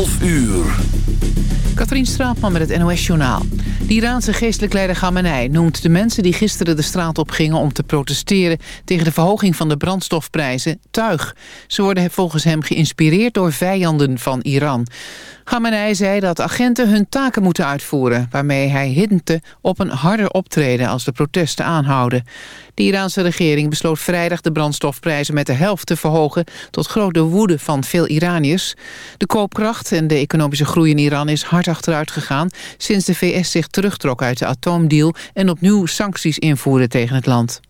12 uur. Katrien Straatman met het NOS-journaal. De Iraanse geestelijk leider Khamenei noemt de mensen die gisteren de straat op gingen... om te protesteren tegen de verhoging van de brandstofprijzen tuig. Ze worden volgens hem geïnspireerd door vijanden van Iran. Khamenei zei dat agenten hun taken moeten uitvoeren... waarmee hij hintte op een harder optreden als de protesten aanhouden. De Iraanse regering besloot vrijdag de brandstofprijzen met de helft te verhogen... tot grote woede van veel Iraniërs. De koopkracht en de economische groei in Iran is hard achteruit gegaan... sinds de VS zich terugtrok uit de atoomdeal... en opnieuw sancties invoerde tegen het land.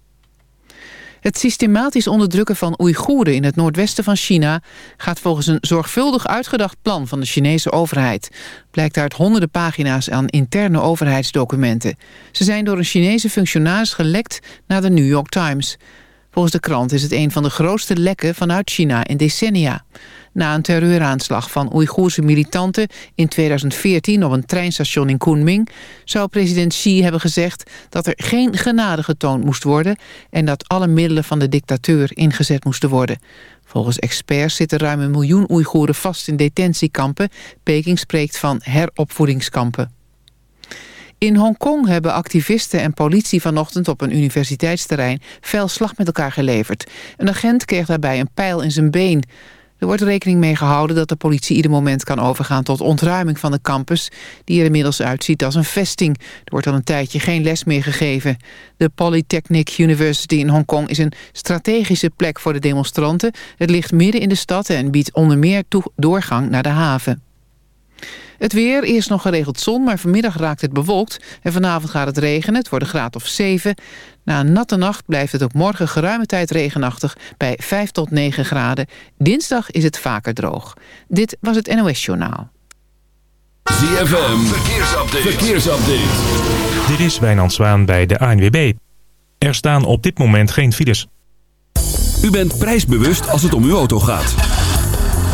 Het systematisch onderdrukken van Oeigoeren in het noordwesten van China... gaat volgens een zorgvuldig uitgedacht plan van de Chinese overheid. Blijkt uit honderden pagina's aan interne overheidsdocumenten. Ze zijn door een Chinese functionaris gelekt naar de New York Times. Volgens de krant is het een van de grootste lekken vanuit China in decennia na een terreuraanslag van Oeigoerse militanten in 2014 op een treinstation in Kunming, zou president Xi hebben gezegd dat er geen genade getoond moest worden en dat alle middelen van de dictateur ingezet moesten worden. Volgens experts zitten ruim een miljoen Oeigoeren vast in detentiekampen. Peking spreekt van heropvoedingskampen. In Hongkong hebben activisten en politie vanochtend op een universiteitsterrein fel slag met elkaar geleverd. Een agent kreeg daarbij een pijl in zijn been. Er wordt rekening mee gehouden dat de politie ieder moment kan overgaan tot ontruiming van de campus, die er inmiddels uitziet als een vesting. Er wordt al een tijdje geen les meer gegeven. De Polytechnic University in Hongkong is een strategische plek voor de demonstranten. Het ligt midden in de stad en biedt onder meer doorgang naar de haven. Het weer, eerst nog geregeld zon, maar vanmiddag raakt het bewolkt. En vanavond gaat het regenen, het wordt een graad of 7. Na een natte nacht blijft het ook morgen geruime tijd regenachtig... bij 5 tot 9 graden. Dinsdag is het vaker droog. Dit was het NOS Journaal. ZFM, verkeersupdate. verkeersupdate. Dit is Wijnand Zwaan bij de ANWB. Er staan op dit moment geen files. U bent prijsbewust als het om uw auto gaat.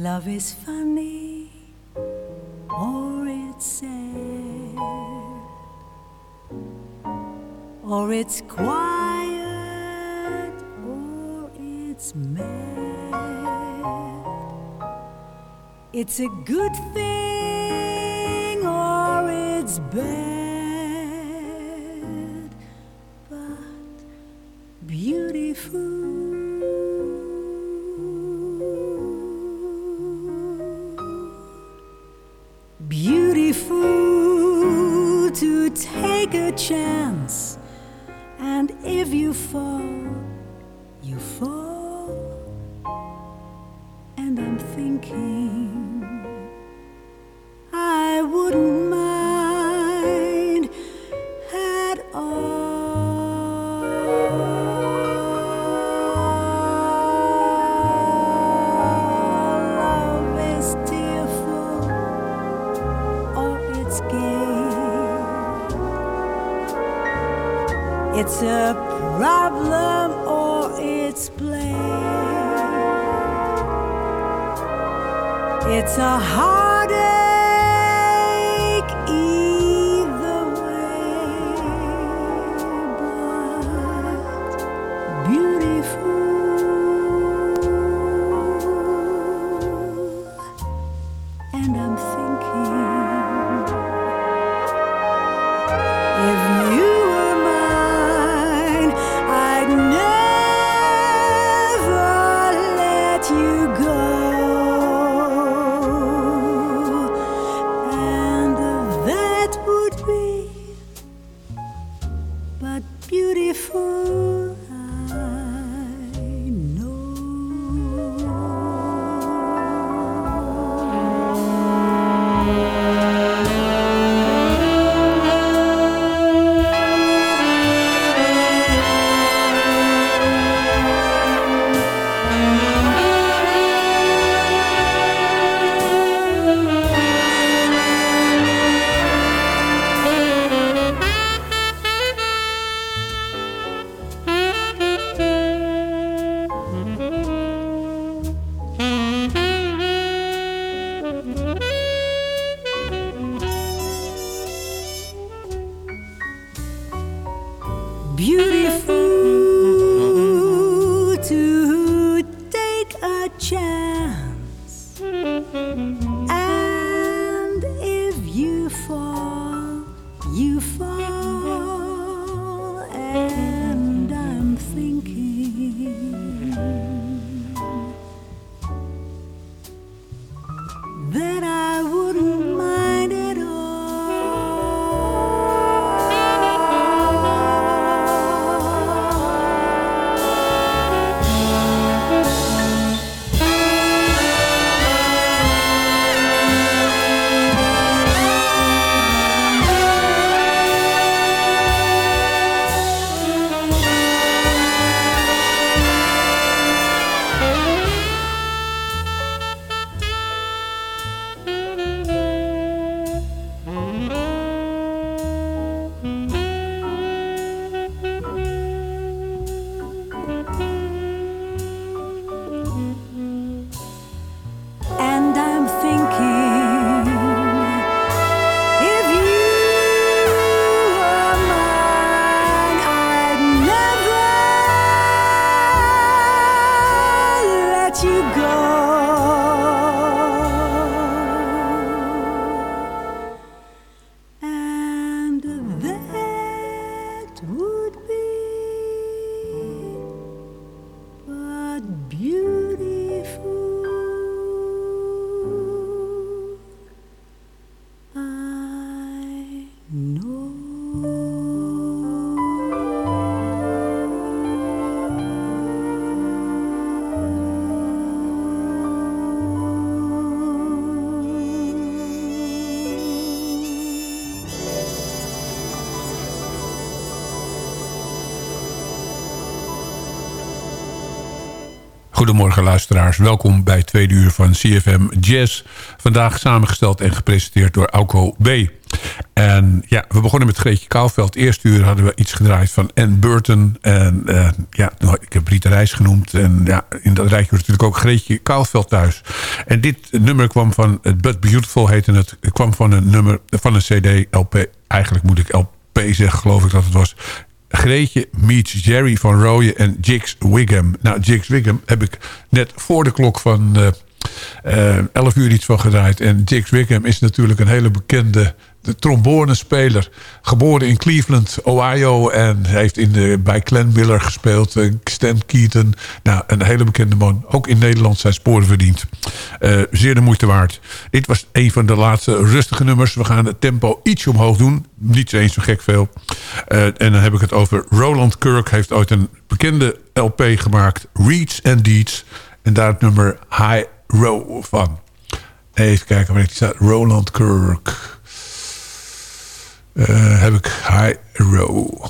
Love is funny or it's sad or it's quiet or it's mad. It's a good thing or it's bad, but beautiful. But beautiful. I Goedemorgen luisteraars, welkom bij tweede uur van CFM Jazz. Vandaag samengesteld en gepresenteerd door Auko B. En ja, we begonnen met Greetje Kouwveld. Eerste uur hadden we iets gedraaid van Ann Burton. En eh, ja, nou, ik heb Rita Reis genoemd. En ja, in dat rijtje was natuurlijk ook Greetje Kouwveld thuis. En dit nummer kwam van, het But Beautiful heette het, het kwam van een nummer, van een cd, LP. Eigenlijk moet ik LP zeggen, geloof ik dat het was. Greetje meets Jerry van Rooyen en Jigs Wiggum. Nou, Jigs Wiggum heb ik net voor de klok van eh, eh, 11 uur iets van gedraaid. En Jigs Wiggum is natuurlijk een hele bekende de trombonespeler. Geboren in Cleveland, Ohio. En heeft in de, bij Glenn Miller gespeeld. Stan Keaton. Nou, een hele bekende man. Ook in Nederland zijn sporen verdiend. Eh, zeer de moeite waard. Dit was een van de laatste rustige nummers. We gaan het tempo iets omhoog doen. Niet eens zo gek veel. Eh, en dan heb ik het over Roland Kirk. Heeft ooit een bekende LP gemaakt. Reads and Deeds. En daar het nummer High Row van. Even kijken waar die staat. Roland Kirk. Eh, heb ik High Row.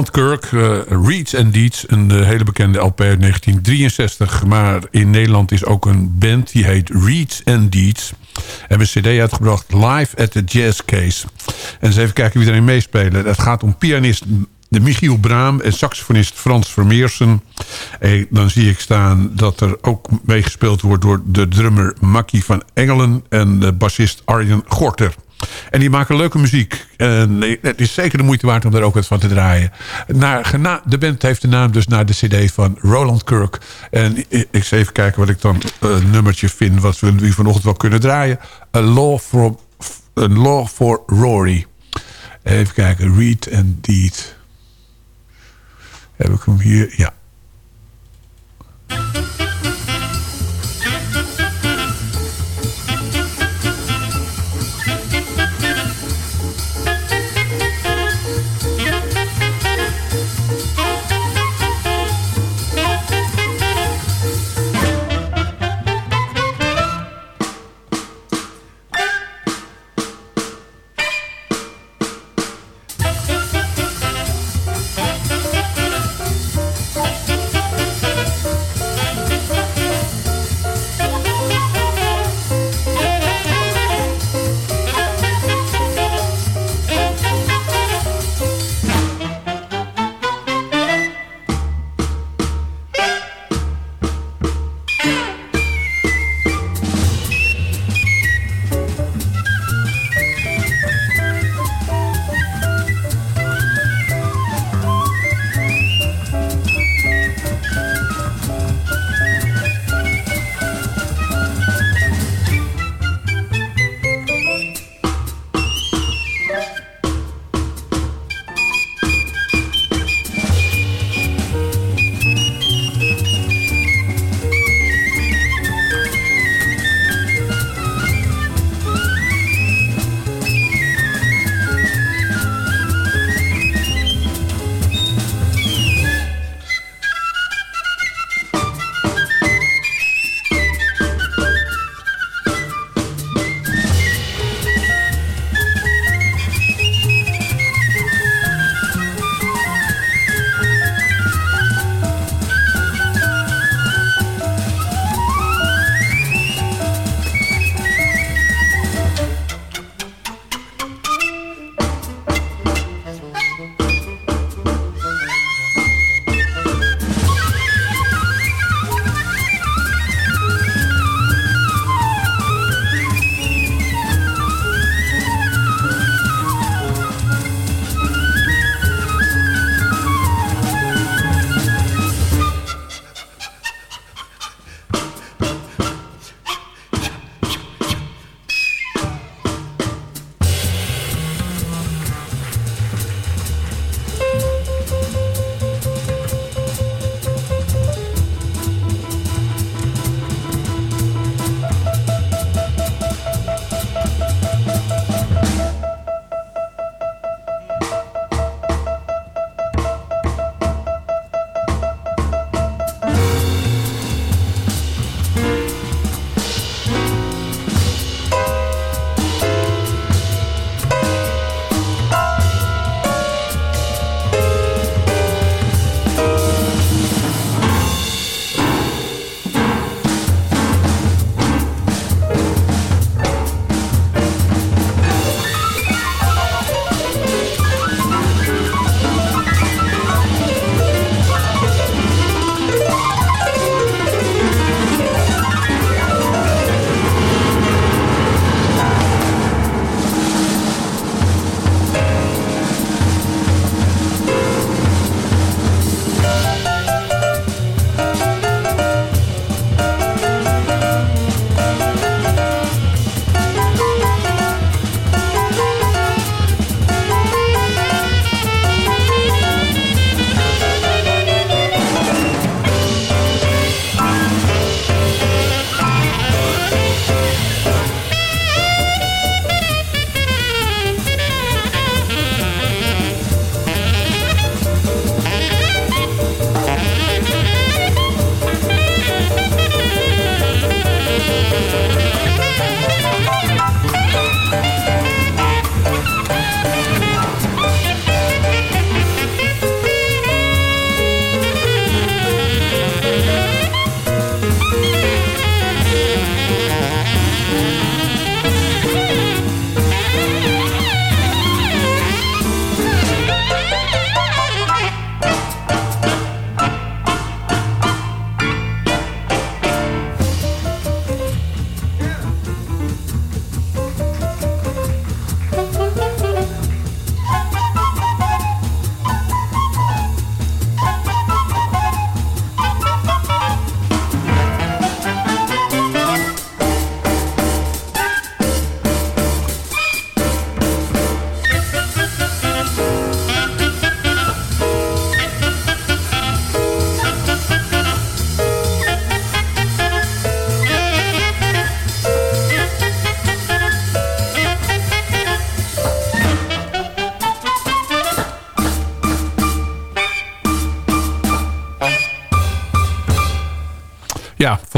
Roland Kirk, uh, Reads and Deeds. Een uh, hele bekende LP uit 1963. Maar in Nederland is ook een band die heet Reads and Deeds. Hebben een cd uitgebracht, Live at the Jazz Case. En eens even kijken wie erin meespelen. Het gaat om pianist de Michiel Braam en saxofonist Frans Vermeersen. En dan zie ik staan dat er ook meegespeeld wordt... door de drummer Makkie van Engelen en de bassist Arjen Gorter. En die maken leuke muziek. En het is zeker de moeite waard om daar ook wat van te draaien. De band heeft de naam dus naar de cd van Roland Kirk. En ik zal even kijken wat ik dan een nummertje vind... wat we vanochtend wel kunnen draaien. A Law for, a law for Rory. Even kijken, Read and Deed. Heb ik hem hier? Ja.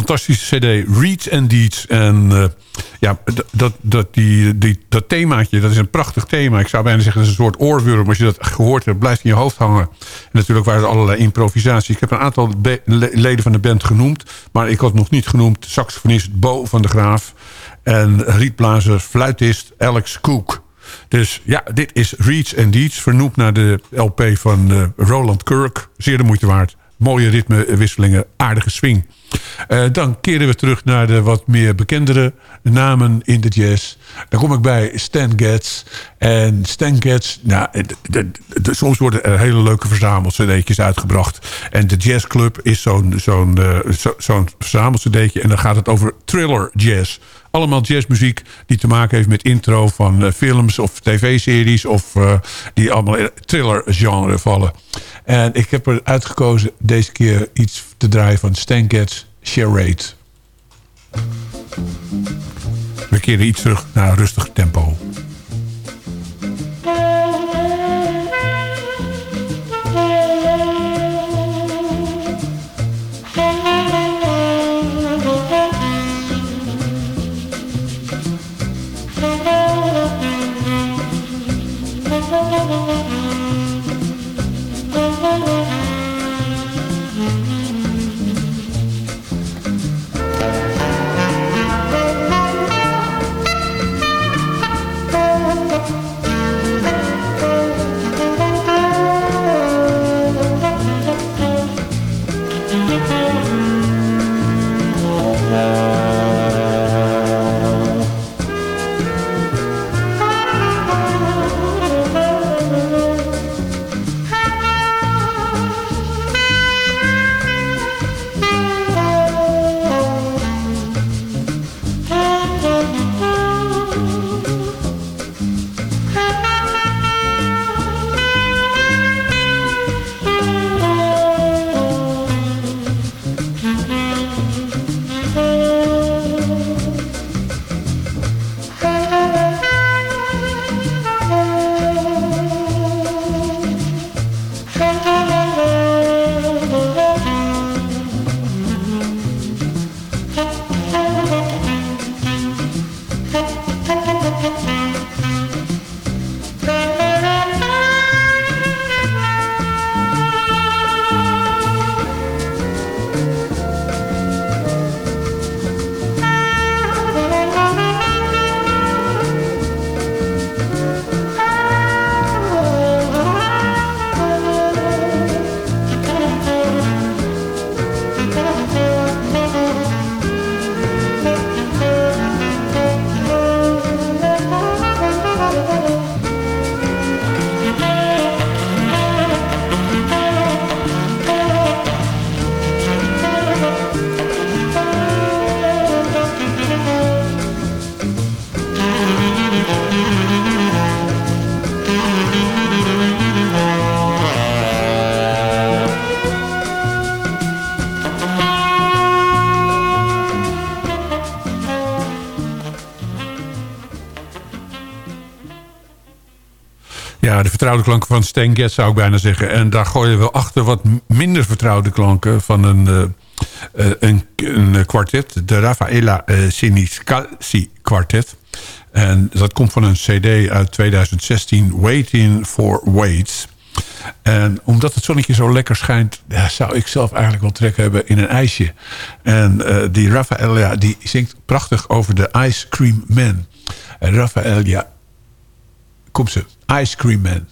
Fantastische cd. Reads and Deeds. En eh, ja, dat, dat, die, die, dat themaatje, dat is een prachtig thema. Ik zou bijna zeggen, dat is een soort oorworm. Als je dat gehoord hebt, blijft in je hoofd hangen. En natuurlijk waren er allerlei improvisaties. Ik heb een aantal leden van de band genoemd. Maar ik had nog niet genoemd saxofonist Bo van de Graaf. En rietblazer, fluitist Alex Cook. Dus ja, dit is Reads and Deeds. Vernoemd naar de LP van eh, Roland Kirk. Zeer de moeite waard. Mooie ritmewisselingen, aardige swing. Eh, dan keren we terug naar de wat meer bekendere namen in de jazz. Dan kom ik bij Stan Getz. En Stan Getz, nou, soms worden er hele leuke verzamel-cd'tjes uitgebracht. En de jazzclub is zo'n zo'n eh, zo. En dan gaat het over thriller jazz. Allemaal jazzmuziek die te maken heeft met intro van eh, films of tv-series... of die allemaal in het thriller-genre vallen. En ik heb er uitgekozen deze keer iets te draaien van Stan Getz, Charade. We keren iets terug naar een rustig tempo. Vertrouwde klanken van Stan zou ik bijna zeggen. En daar gooien we achter wat minder vertrouwde klanken van een, eh, eh, een, een kwartet. De Raffaella uh, Siniscalci kwartet. En dat komt van een cd uit 2016, Waiting for Waits. En omdat het zonnetje zo lekker schijnt... zou ik zelf eigenlijk wel trek hebben in een ijsje. En eh, die Raffaella die zingt prachtig over de Ice Cream Man. En Raffaella, kom ze, Ice Cream Man.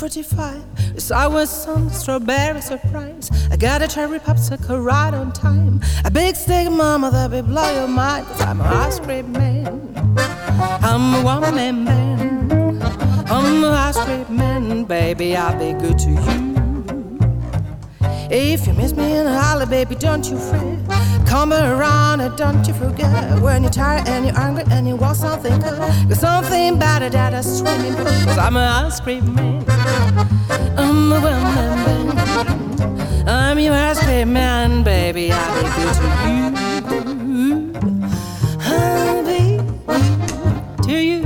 45, a was some strawberry surprise. I got a cherry popsicle right on time. A big stick, mama, that will blow your mind. Cause I'm an ice cream man. I'm a one man. I'm an ice cream man, baby. I'll be good to you. If you miss me in a holler, baby, don't you fret. Come around and don't you forget when you're tired and you're angry and you want something good. There's something better than a swimming. Cause I'm an ice cream man. I'm a well man. I'm your ice cream man, baby. I'll be good to you. I'll be good to you.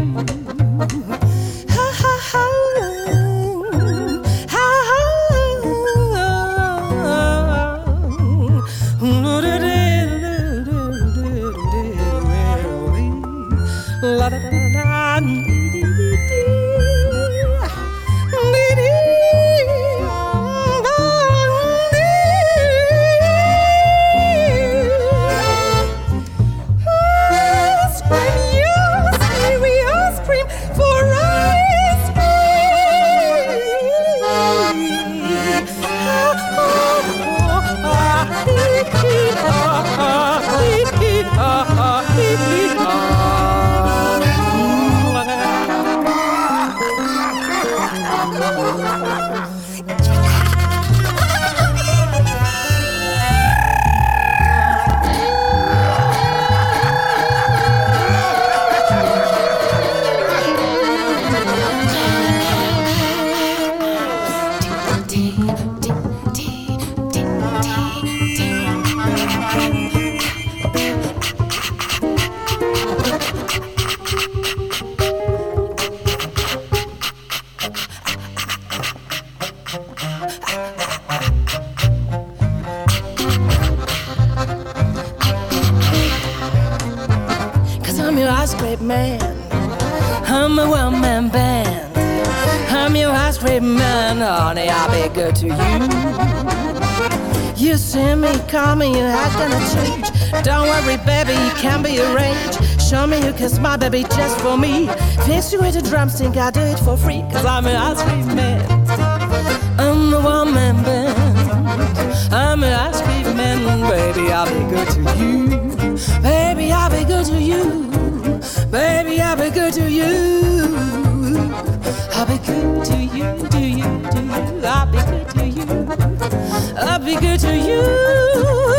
Ha ha. Ha my baby just for me. Fix you with a drumstick, I do it for free. Cause I'm an ice cream man. I'm a one man band. I'm an ice cream man, baby. I'll be good to you. Baby, I'll be good to you. Baby, I'll be good to you. I'll be good to you, to you, to you. I'll be good to you. I'll be good to you.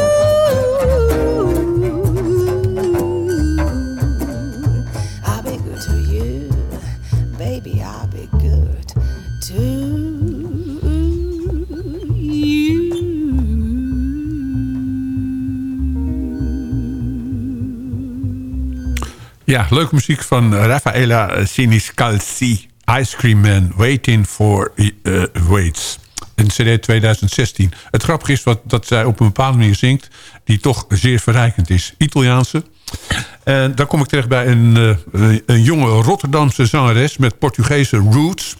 Ja, leuke muziek van Raffaella Siniscalzi. Ice Cream Man, Waiting for uh, Waits. Een cd 2016. Het grappige is wat, dat zij op een bepaalde manier zingt... die toch zeer verrijkend is. Italiaanse. En dan kom ik terecht bij een, uh, een jonge Rotterdamse zangeres... met Portugese roots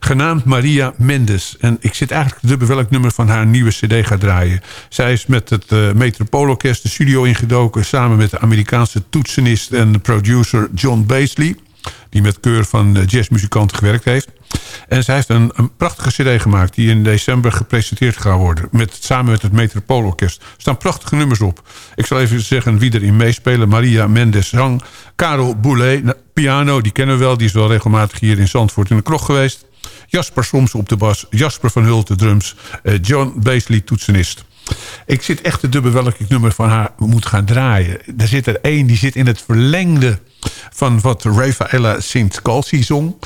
genaamd Maria Mendes. En ik zit eigenlijk te dubbel welk nummer van haar nieuwe cd ga draaien. Zij is met het uh, Metropoolorkest de studio ingedoken... samen met de Amerikaanse toetsenist en producer John Baisley... die met keur van uh, jazzmuzikanten gewerkt heeft. En zij heeft een, een prachtige cd gemaakt... die in december gepresenteerd gaat worden... Met, samen met het Metropoolorkest. Er staan prachtige nummers op. Ik zal even zeggen wie erin meespelen. Maria Mendes zang. Karel Boulet, piano, die kennen we wel. Die is wel regelmatig hier in Zandvoort in de kroeg geweest. Jasper Soms op de bas. Jasper van Hulten drums. Uh, John Baisley toetsenist. Ik zit echt te dubbel welk nummer van haar moet gaan draaien. Er zit er één die zit in het verlengde van wat Rafaela Sint Calci zong.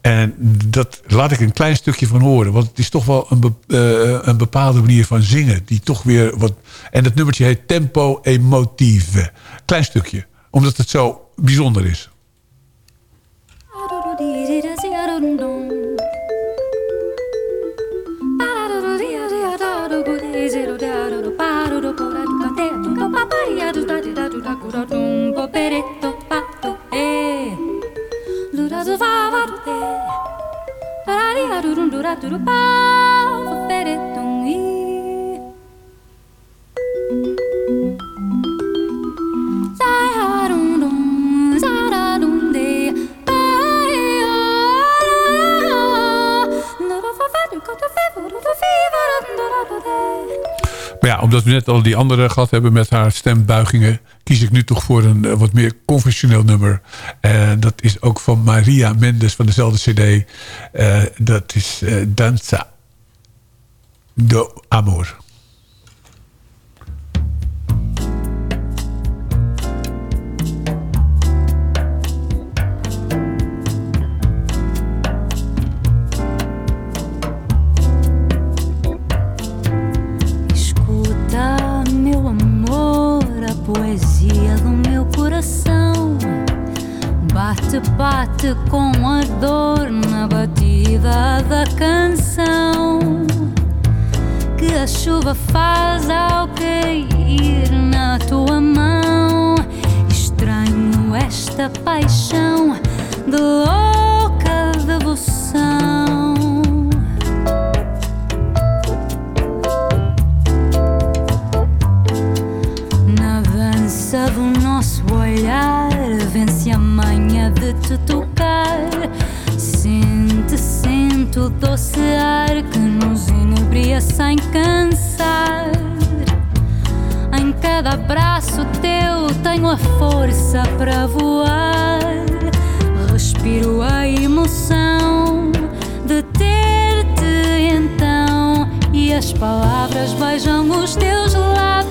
En dat laat ik een klein stukje van horen. Want het is toch wel een, be, uh, een bepaalde manier van zingen. Die toch weer wat... En het nummertje heet Tempo Emotive. Klein stukje. Omdat het zo bijzonder is. Maar omdat we net al die andere gehad hebben met haar stembuigingen... kies ik nu toch voor een uh, wat meer conventioneel nummer. Uh, dat is ook van Maria Mendes van dezelfde cd. Uh, dat is Danza. De Amor. Faz ao cair na tua mão. Estranho esta paixão de louca devoção. Na dança do nosso olhar Vence a manha de te tocar Sente, sente o doce ar Que nos inebria sem cansar Tenho a força para voar. Respiro a emoção De ter-te então. E as palavras beijam os teus lábios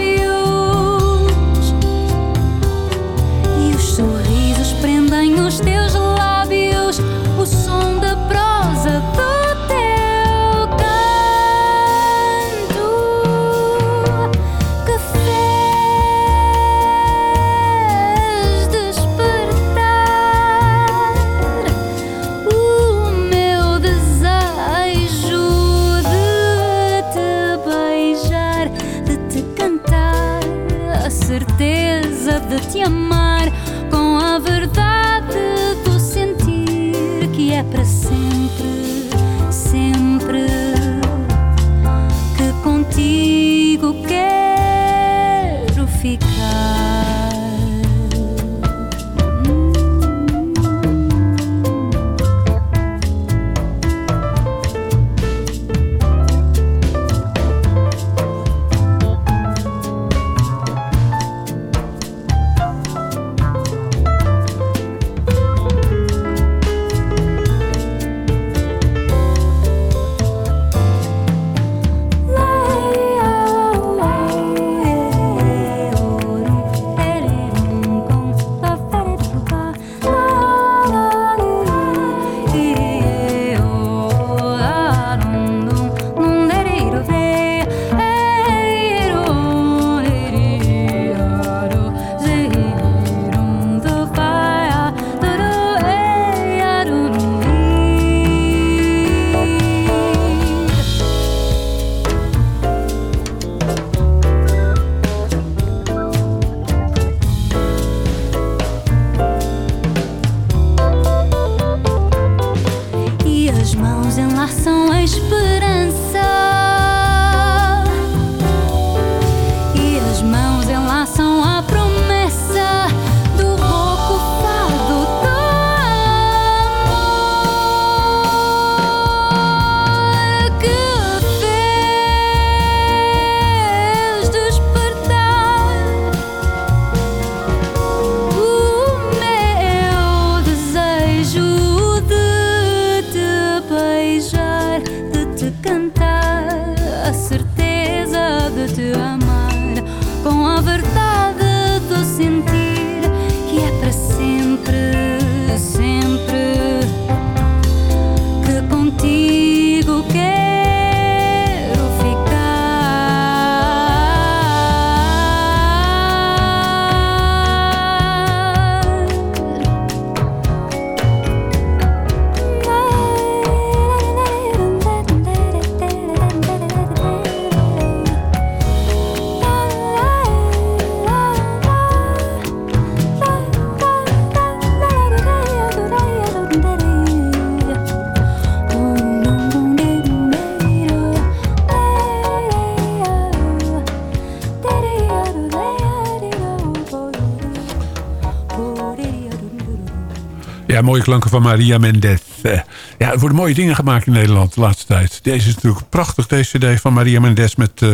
Ja, mooie klanken van Maria Mendez. Eh, Ja, er worden mooie dingen gemaakt in Nederland de laatste tijd. Deze is natuurlijk prachtig, deze cd van Maria Mendez... met uh,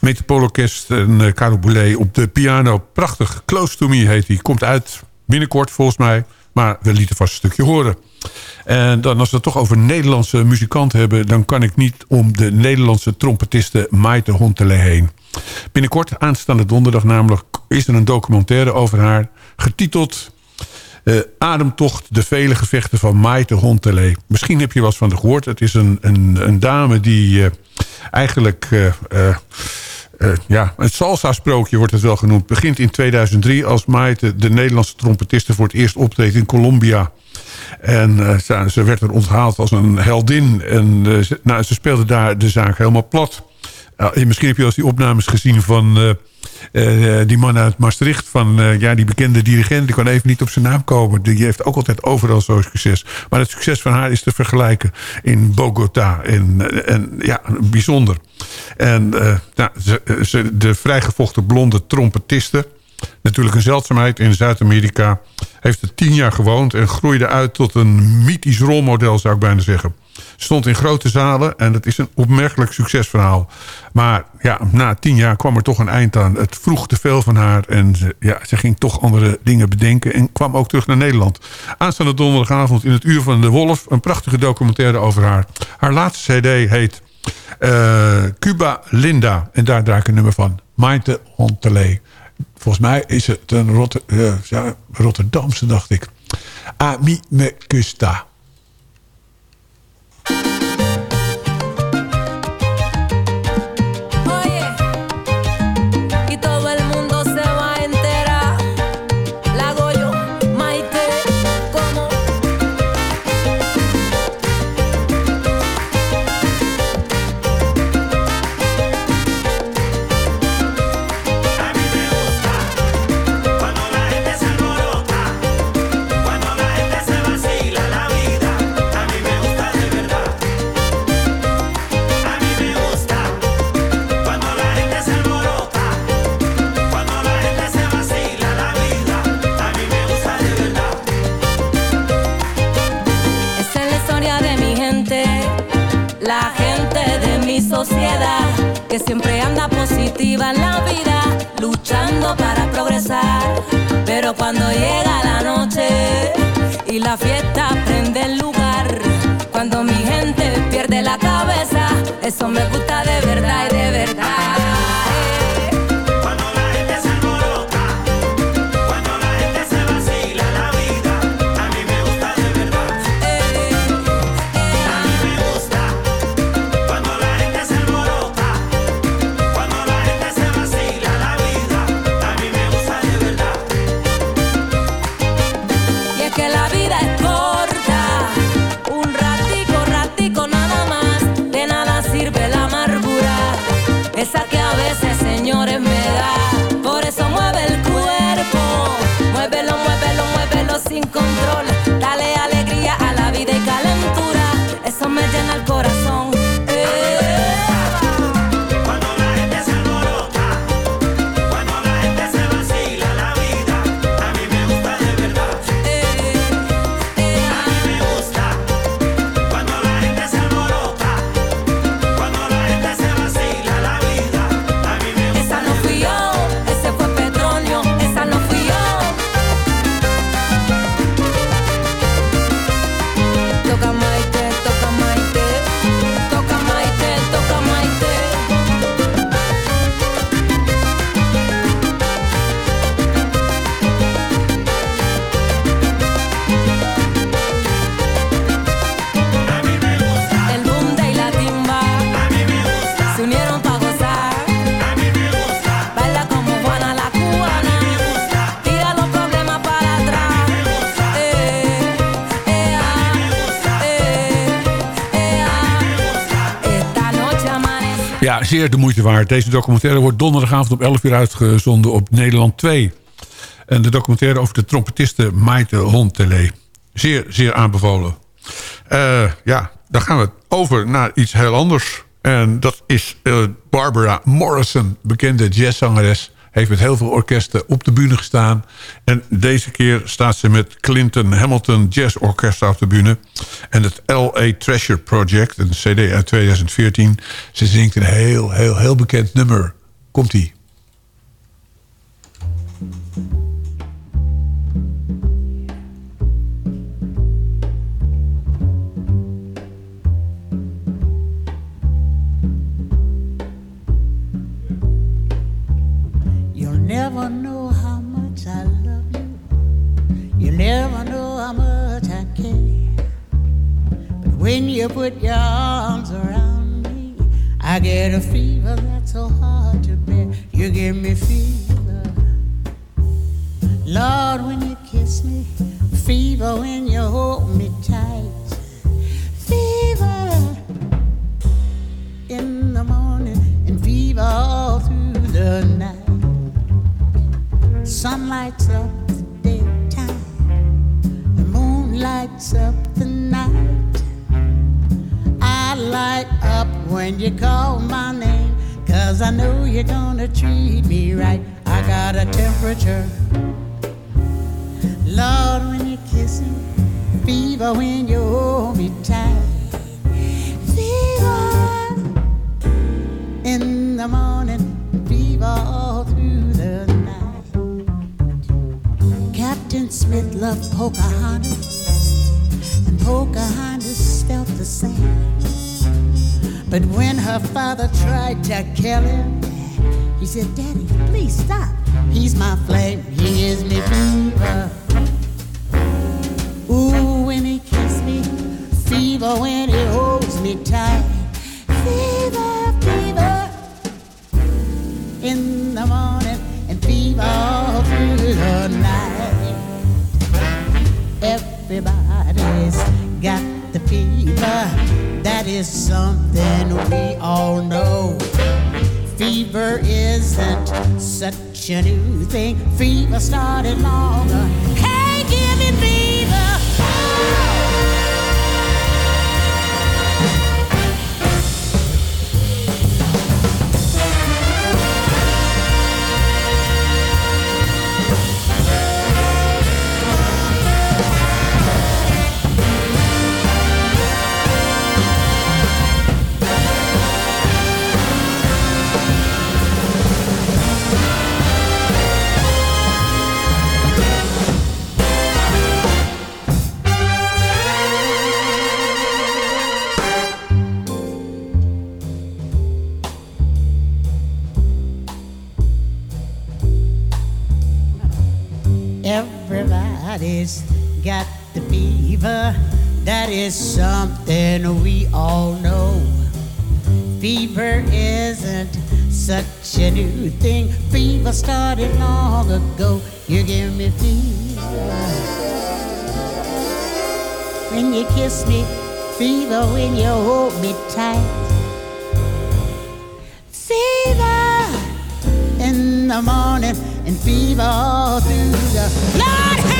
Metropoolorkest en uh, Boulet op de piano. Prachtig. Close to Me heet die. Komt uit binnenkort volgens mij. Maar we lieten vast een stukje horen. En dan als we het toch over Nederlandse muzikanten hebben... dan kan ik niet om de Nederlandse trompetiste Maite Hontele heen. Binnenkort, aanstaande donderdag namelijk... is er een documentaire over haar getiteld... eh, Ademtocht, de vele gevechten van Maite Hontele. Misschien heb je eens van haar gehoord. Het is een, een, een dame die eh, eigenlijk... eh, ja, het salsa-sprookje wordt het wel genoemd. Begint in 2003 als Maite, de Nederlandse trompetiste... voor het eerst optreedt in Colombia. En ze, werd er onthaald als een heldin. En ze, nou, ze speelde daar de zaak helemaal plat. Misschien heb je eens die opnames gezien van uh, uh, die man uit Maastricht. Van ja, die bekende dirigent. Ik kan even niet op zijn naam komen. Die heeft ook altijd overal zo'n succes. Maar het succes van haar is te vergelijken in Bogota. En, en ja, bijzonder. En nou, ze, ze, de vrijgevochten blonde trompetiste. Natuurlijk een zeldzaamheid in Zuid-Amerika. Heeft er tien jaar gewoond en groeide uit tot een mythisch rolmodel, zou ik bijna zeggen. Stond in grote zalen en het is een opmerkelijk succesverhaal. Maar ja, na tien jaar kwam er toch een eind aan. Het vroeg te veel van haar en ze, ja, ze ging toch andere dingen bedenken... en kwam ook terug naar Nederland. Aanstaande donderdagavond in het Uur van de Wolf... een prachtige documentaire over haar. Haar laatste cd heet uh, Cuba Linda. En daar draai ik een nummer van. Maite Hontelee. Volgens mij is het een ja, Rotterdamse, dacht ik. Ami me que siempre anda positiva en la vida, luchando para progresar. Pero cuando llega la noche y la fiesta prende el lugar, cuando mi gente pierde la cabeza, eso me gusta de verdad y de verdad. Zeer de moeite waard. Deze documentaire wordt donderdagavond op 11 uur uitgezonden op Nederland 2. En de documentaire over de trompetiste Maite Hontele. Zeer, zeer aanbevolen. Uh, ja, dan gaan we over naar iets heel anders. En dat is uh, Barbara Morrison, bekende jazzzangeres heeft met heel veel orkesten op de bühne gestaan. En deze keer staat ze met Clinton Hamilton Jazz Orchestra op de bühne. En het L.A. Treasure Project, een cd uit 2014. Ze zingt een heel, heel, heel bekend nummer. Komt-ie. Never know how much I love you. You never know how much I care. But when you put your arms around me, I get a fever that's so hard to bear. You give me fever. Lord, when you kiss me, fever when you hold me tight. Fever in the morning and fever all through the night. Sun lights up the daytime, the moon lights up the night. I light up when you call my name, cause I know you're gonna treat me right. I got a temperature. Lord, when you kiss me, fever when you hold me tight. Smith loved Pocahontas, and Pocahontas felt the same. But when her father tried to kill him, he said, Daddy, please stop. He's my flame, he gives me fever. Ooh, when he kisses me, fever when he holds me tight. Fever, fever in the morning and fever That is something we all know. Fever isn't such a new thing. Fever started longer. Hey, give me isn't such a new thing. Fever started long ago. You give me fever. When you kiss me, fever when you hold me tight. Fever in the morning and fever all through the Lord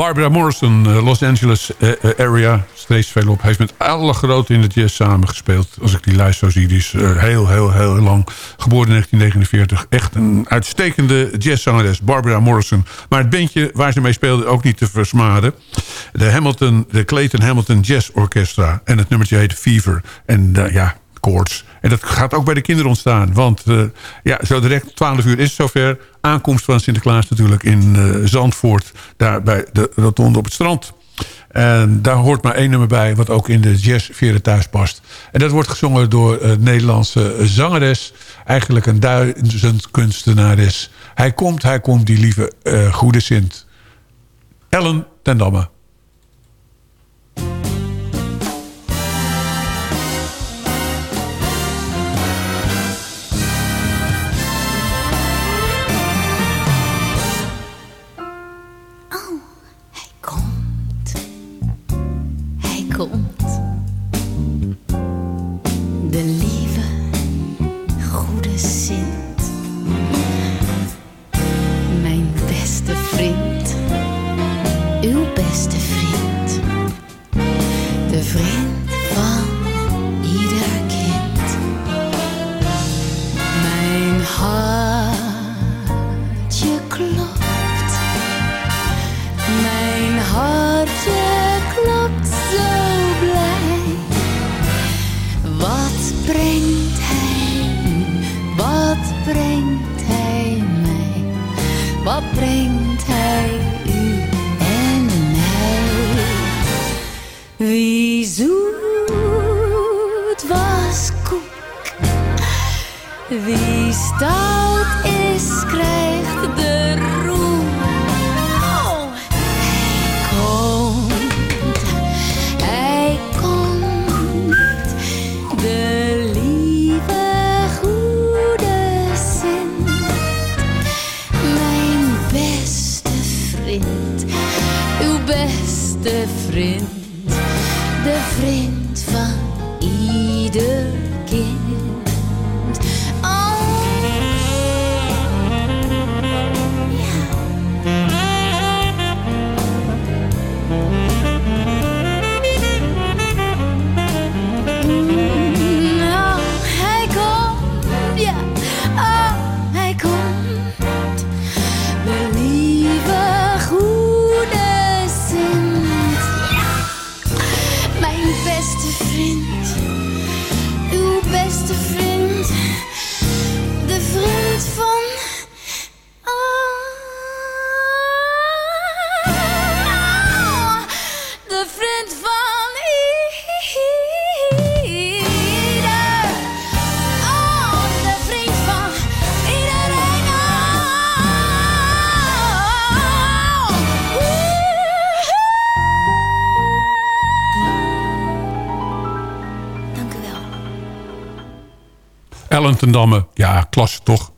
Barbara Morrison, eh, Los Angeles eh, eh, area, steeds veel op. Heeft met alle grote in de jazz samengespeeld. Als ik die lijst zo zie, die is heel, heel, heel lang. Geboren in 1949. Echt een uitstekende jazzzangeres, Barbara Morrison. Maar het bandje waar ze mee speelde ook niet te versmaden. De, Hamilton, de Clayton Hamilton Jazz Orchestra. En het nummertje heet Fever. En ja, En dat gaat ook bij de kinderen ontstaan. Want uh, ja, zo direct 12 uur is het zover. Aankomst van Sinterklaas natuurlijk in uh, Zandvoort. Daar bij de rotonde op het strand. En daar hoort maar één nummer bij... wat ook in de jazzveren thuis past. En dat wordt gezongen door een Nederlandse zangeres. Eigenlijk een duizend kunstenares. Hij komt, hij komt, die lieve goede Sint. Ellen ten Damme. Uw beste vriend, de vriend van ieder Ja, klasse toch?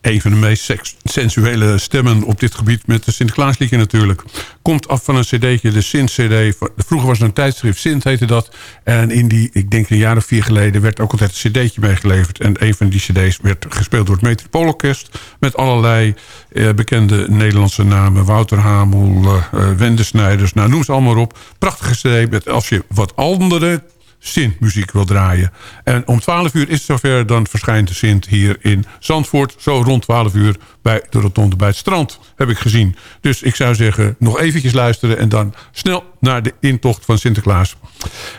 Een van de meest sensuele stemmen op dit gebied... met de Sinterklaasliedje natuurlijk. Komt af van een cd'tje, de Sint-cd. Vroeger was een tijdschrift, Sint heette dat. En in die, ik denk een jaar of vier geleden... werd ook altijd een cd'tje meegeleverd. En een van die cd's werd gespeeld door het Metropoolorkest... met allerlei eh, bekende Nederlandse namen. Wouter Hamel, eh, eh, nou noem ze allemaal op. Prachtige cd, met als je wat andere Sint-muziek wil draaien. En om 12 uur is het zover, dan verschijnt de Sint hier in Zandvoort. Zo rond 12 uur bij de rotonde bij het strand, heb ik gezien. Dus ik zou zeggen, nog eventjes luisteren... en dan snel naar de intocht van Sinterklaas.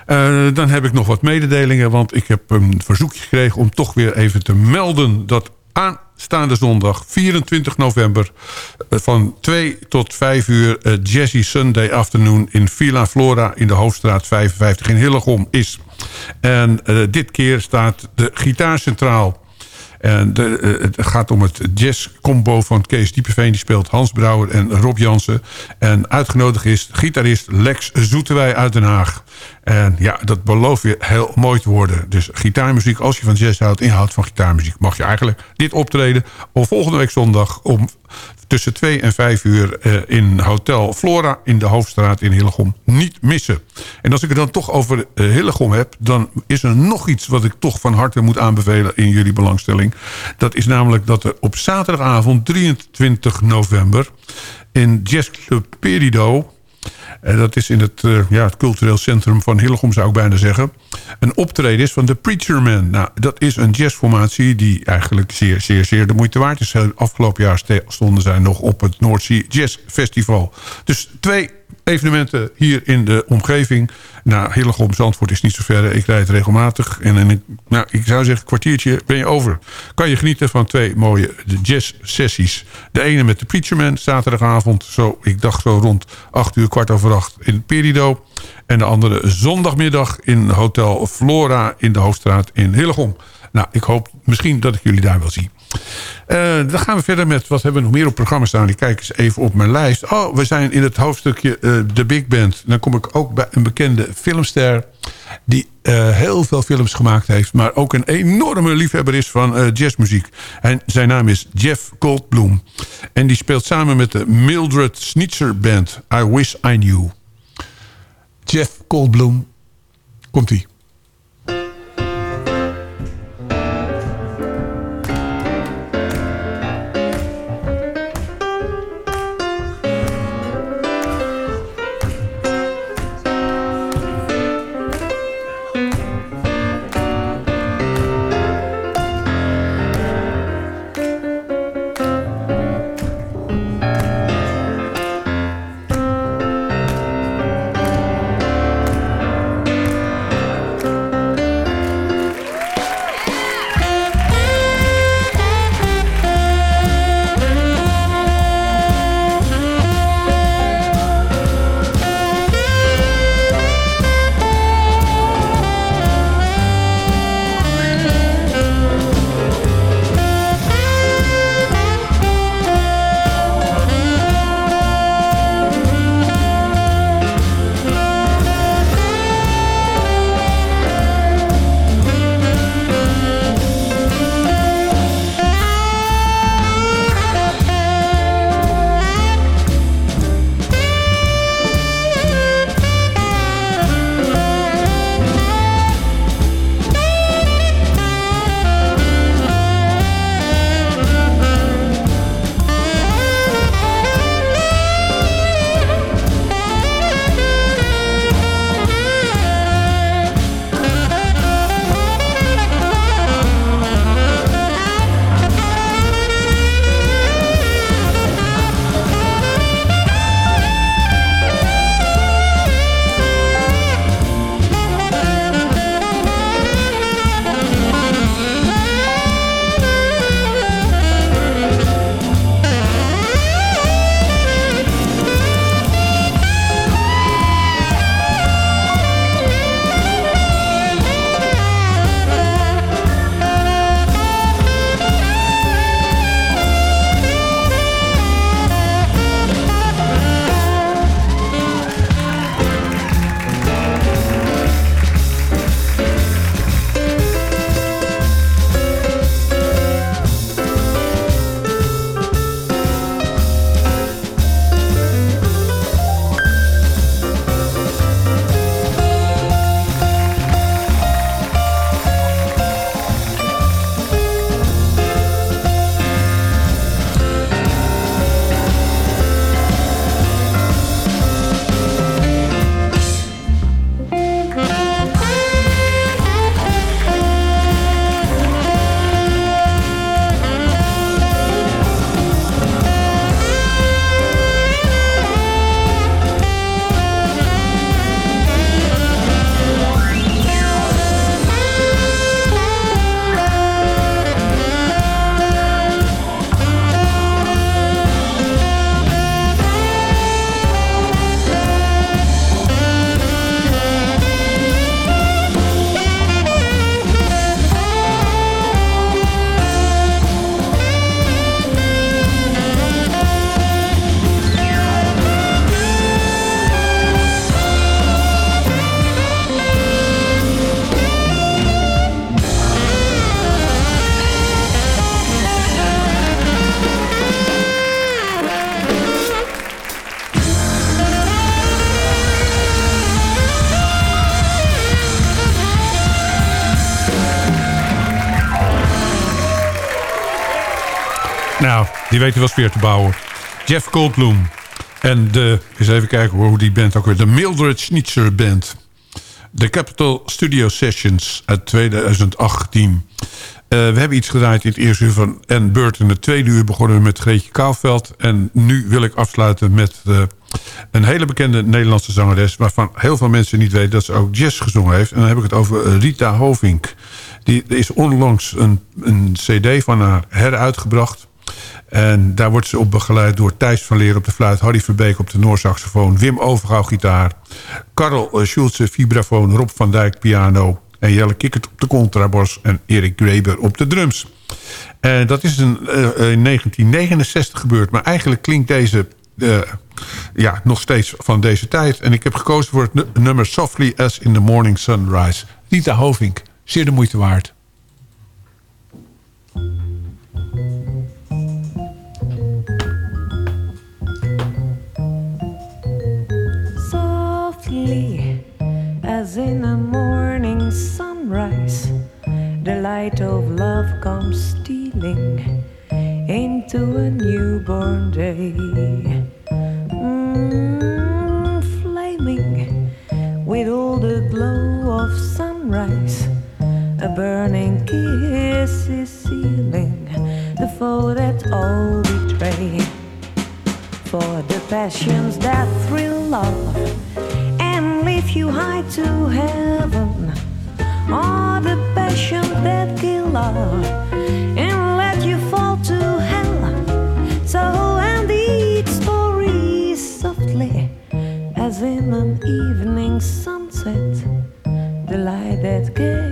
Eh, dan heb ik nog wat mededelingen, want ik heb een verzoekje gekregen... om toch weer even te melden dat aanstaande zondag 24 november... eh, van 2 tot 5 uur eh, Jazzy Sunday Afternoon... in Villa Flora in de Hoofdstraat 55 in Hillegom is. En eh, dit keer staat de gitaar centraal... En eh, het gaat om het jazzcombo van Kees Diepeveen. Die speelt Hans Brouwer en Rob Jansen. En uitgenodigd is gitarist Lex Zoetewij uit Den Haag. En ja, dat belooft weer heel mooi te worden. Dus gitaarmuziek, als je van jazz houdt, inhoud van gitaarmuziek... mag je eigenlijk dit optreden. Of volgende week zondag om tussen 2 en 5 uur eh, in Hotel Flora in de Hoofdstraat in Hillegom niet missen. En als ik het dan toch over eh, Hillegom heb... dan is er nog iets wat ik toch van harte moet aanbevelen in jullie belangstelling. Dat is namelijk dat er op zaterdagavond 23 november... in Jazzclub Perido... En dat is in het, eh, ja, het cultureel centrum van Hillegom, zou ik bijna zeggen. Een optreden is van The Preacher Man. Nou, dat is een jazzformatie die eigenlijk zeer, zeer, zeer de moeite waard is. Afgelopen jaar stonden zij nog op het Noordzee Jazz Festival. Dus twee evenementen hier in de omgeving. Nou, Hillegom, Zandvoort is niet zo ver. Ik rijd regelmatig. En in nou, ik zou zeggen, een kwartiertje ben je over. Kan je genieten van twee mooie jazz-sessies. De ene met de Preacher Man, zaterdagavond. Zo, ik dacht zo rond 8 uur, kwart over acht in Perido. En de andere zondagmiddag in Hotel Flora in de Hoofdstraat in Hillegom. Nou, ik hoop misschien dat ik jullie daar wel zie. Eh, dan gaan we verder met wat hebben we nog meer op programma staan. Ik kijk eens even op mijn lijst. Oh, we zijn in het hoofdstukje eh, de Big Band. Dan kom ik ook bij een bekende filmster... die eh, heel veel films gemaakt heeft... maar ook een enorme liefhebber is van eh, jazzmuziek. En zijn naam is Jeff Goldblum. En die speelt samen met de Mildred Snitzer Band... I Wish I Knew. Jeff Goldblum Komt-ie. Die weten wel sfeer te bouwen. Jeff Goldblum. En de, eens even kijken hoe die band ook weer. De Mildred Schnitzer Band. De Capital Studio Sessions uit 2018. Uh, we hebben iets gedraaid in het eerste uur van Anne Burt. In het tweede uur begonnen we met Greetje Kouwveld. En nu wil ik afsluiten met uh, een hele bekende Nederlandse zangeres... waarvan heel veel mensen niet weten dat ze ook jazz gezongen heeft. En dan heb ik het over Rita Hovink. Die, is onlangs een, een cd van haar heruitgebracht... En daar wordt ze op begeleid door Thijs van Leer op de fluit... Harry Verbeek op de Noorsaxofoon... Wim Overgouw gitaar... Karel eh, Schulze vibrafoon... Rob van Dijk piano... en Jelle Kikkert op de contrabas... en Erik Greber op de drums. En dat is een, uh, in 1969 gebeurd... maar eigenlijk klinkt deze ja, nog steeds van deze tijd. En ik heb gekozen voor het nummer Softly as in the Morning Sunrise. Rita Hovink, zeer de moeite waard. As in the morning sunrise, the light of love comes stealing into a newborn day. Mm, flaming with all the glow of sunrise, a burning kiss is sealing the foe that all betray. For the passions that thrill love lift you hide to heaven are the passion that kill love and let you fall to hell. So end each story softly as in an evening sunset. The light that gave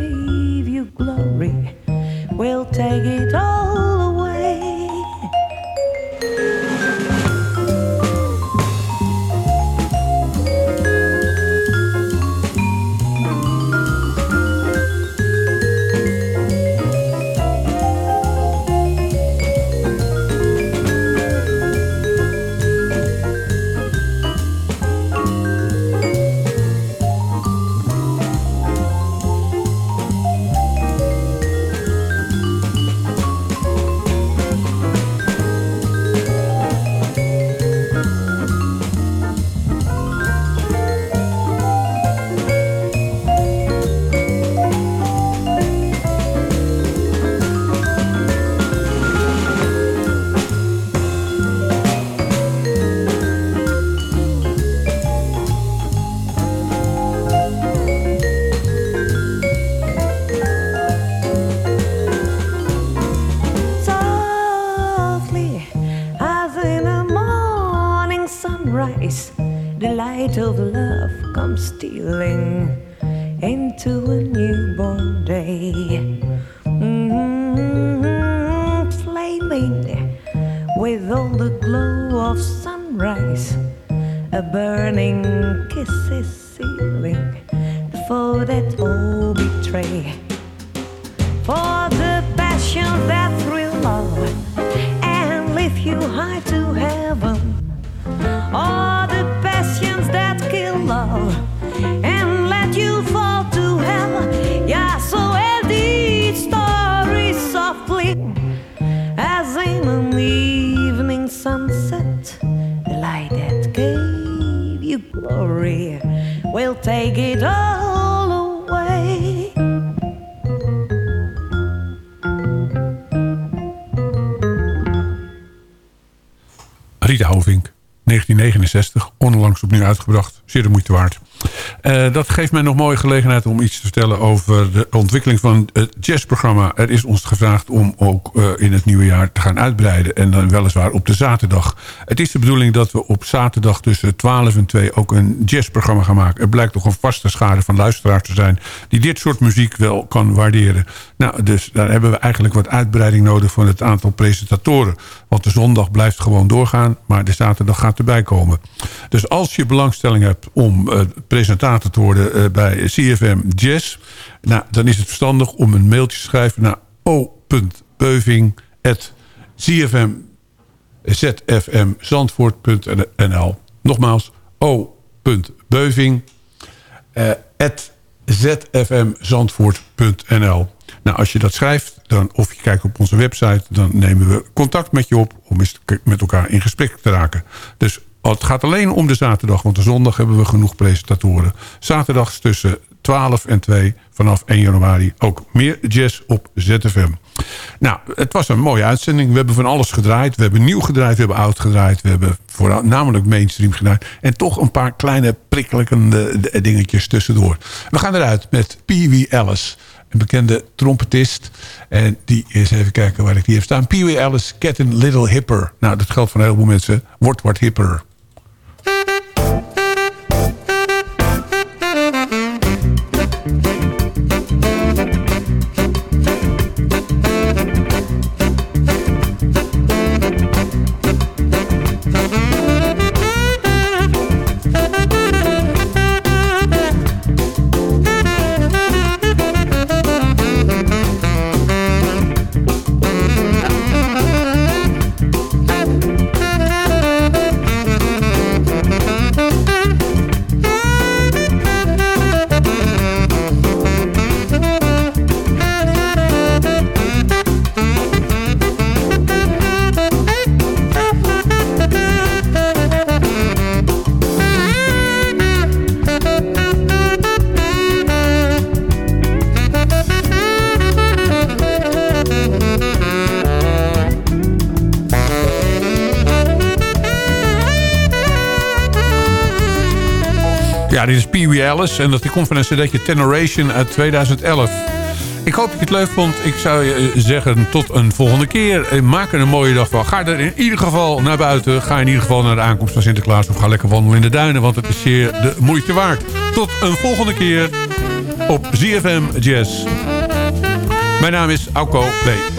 glory will take it all away. Rita Hovink, 1969, onlangs opnieuw uitgebracht. Zeer de moeite waard. Eh, dat geeft mij nog mooie gelegenheid om iets te vertellen over de ontwikkeling van het jazzprogramma. Er is ons gevraagd om ook eh, in het nieuwe jaar te gaan uitbreiden. En dan weliswaar op de zaterdag. Het is de bedoeling dat we op zaterdag tussen 12 en 2 ook een jazzprogramma gaan maken. Er blijkt toch een vaste schade van luisteraars te zijn die dit soort muziek wel kan waarderen. Nou, dus daar hebben we eigenlijk wat uitbreiding nodig van het aantal presentatoren. Want de zondag blijft gewoon doorgaan, maar de zaterdag gaat erbij komen. Dus als je belangstelling hebt om uh, presentator te worden uh, bij CFM Jazz... Nou, dan is het verstandig om een mailtje te schrijven naar o.beuving.zfmzandvoort.nl Nogmaals, o.beuving uh, zfmzandvoort.nl Nou, als je dat schrijft, dan, of je kijkt op onze website... dan nemen we contact met je op om eens met elkaar in gesprek te raken. Dus het gaat alleen om de zaterdag, want de zondag hebben we genoeg presentatoren. Zaterdags tussen 12 en 2 vanaf 1 januari ook meer jazz op ZFM. Nou, het was een mooie uitzending. We hebben van alles gedraaid. We hebben nieuw gedraaid, we hebben oud gedraaid. We hebben voornamelijk mainstream gedraaid. En toch een paar kleine prikkelende dingetjes tussendoor. We gaan eruit met Pee Wee Ellis. Een bekende trompetist. En die is even kijken waar ik die heb staan. Pee Wee Ellis, Getting Little Hipper. Nou, dat geldt voor een heleboel mensen. Wordt wat hipper. En dat die komt van een cd'tje Tenoration uit 2011. Ik hoop dat je het leuk vond. Ik zou je eh, zeggen tot een volgende keer. Eh, Maak er een mooie dag van. Ga er in ieder geval naar buiten. Ga in ieder geval naar de aankomst van Sinterklaas. Of ga lekker wandelen in de duinen. Want het is zeer de moeite waard. Tot een volgende keer op ZFM Jazz. Mijn naam is Auko B.